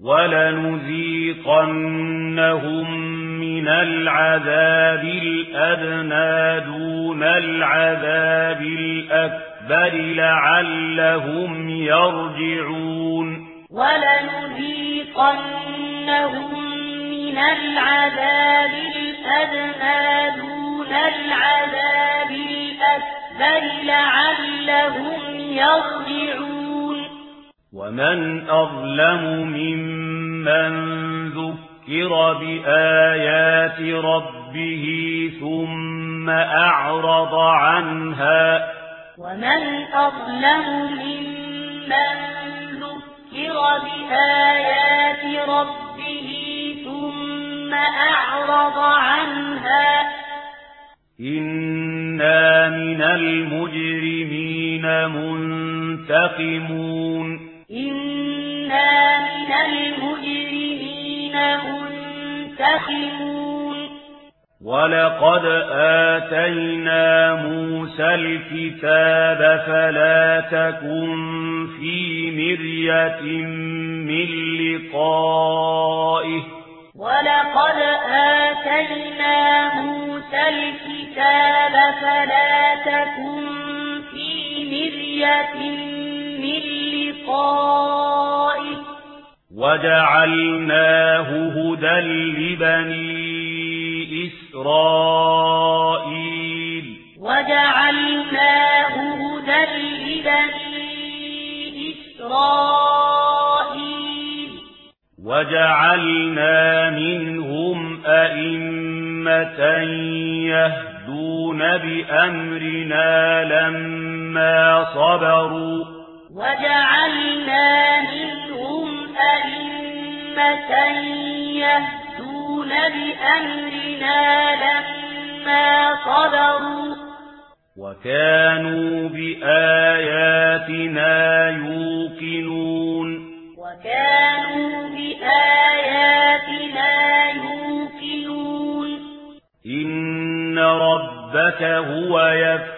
وَلَنُذِيقَنَّهُمْ مِنَ الْعَذَابِ الْأَدْنَى دُونَ الْعَذَابِ الْأَكْبَرِ لَعَلَّهُمْ يَرْجِعُونَ. وَلَنُذِيقَنَّهُمْ مِنَ الْعَذَابِ الْأَدْنَى دُونَ الْعَذَابِ الْأَكْبَرِ لَعَلَّهُمْ يَرْجِعُونَ. ومن أظلم ممن ذكر بآيات ربه ثم أعرض عنها ومن أظلم ممن ذكر بآيات ربه ثم أعرض عنها إنا من المجرمين منتقمون إنا من المجرمين منتحمون ولقد آتينا موسى الكتاب فلا تكن في مرية من لقائه ولقد آتينا موسى الكتاب فلا تكن في مرية من لقائه لقائه وجعلناه هدى لبني إسرائيل وجعلناه هدى لبني إسرائيل وجعلنا منهم أئمة يهدون بأمرنا لما صبروا وجعلنا منهم أئمة يهدون بأمرنا لما صبروا. وكانوا بآياتنا يوقنون. وكانوا بآياتنا يوقنون. إن ربك هو يفتح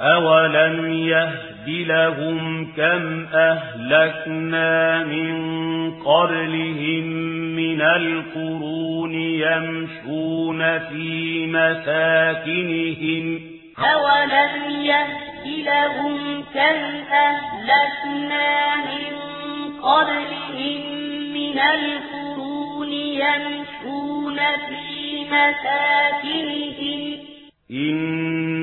أَوَلَمْ يَهْدِ لَهُمْ كَمْ أَهْلَكْنَا مِنْ قَبْلِهِمْ مِنَ الْقُرُونِ يَمْشُونَ فِي مَسَاكِنِهِمْ أَوَلَمْ يَهْدِ لَهُمْ كَمْ أَهْلَكْنَا مِنْ قَبْلِهِمْ مِنَ الْقُرُونِ يَمْشُونَ فِي مَسَاكِنِهِمْ إِنَّ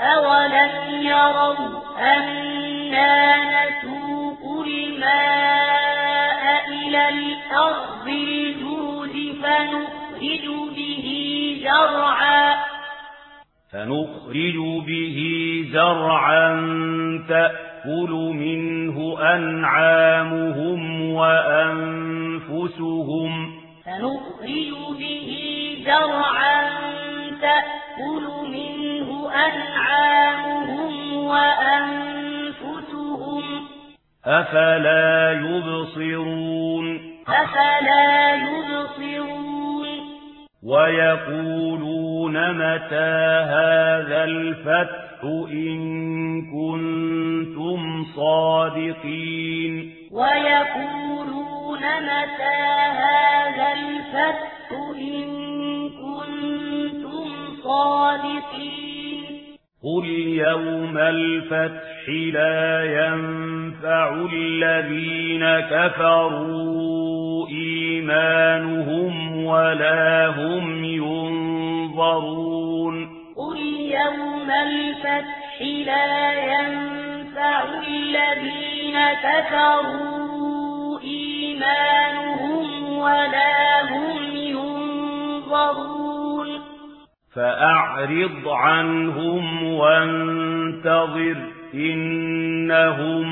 أولم يروا أنا نسوق الماء إلى الأرض الجوز فنخرج به زرعا فنخرج به زرعا تأكل منه أنعامهم وأنفسهم فنخرج به زرعا تأكل منه أنعامهم وأنفسهم أفلا يبصرون؟ أفلا يبصرون ويقولون متى هذا الفتح إن كنتم صادقين؟ ويقولون متى هذا الفتح إن كنتم صادقين؟ يوم الفتح لا ينفع الذين كفروا إيمانهم ولا هم ينظرون قل يوم الفتح لا ينفع الذين كفروا إيمانهم ولا هم ينظرون فأعرض عنهم وانتظر إنهم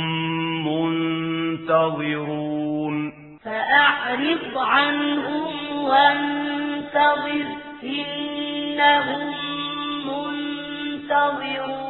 منتظرون. فأعرض عنهم وانتظر إنهم منتظرون.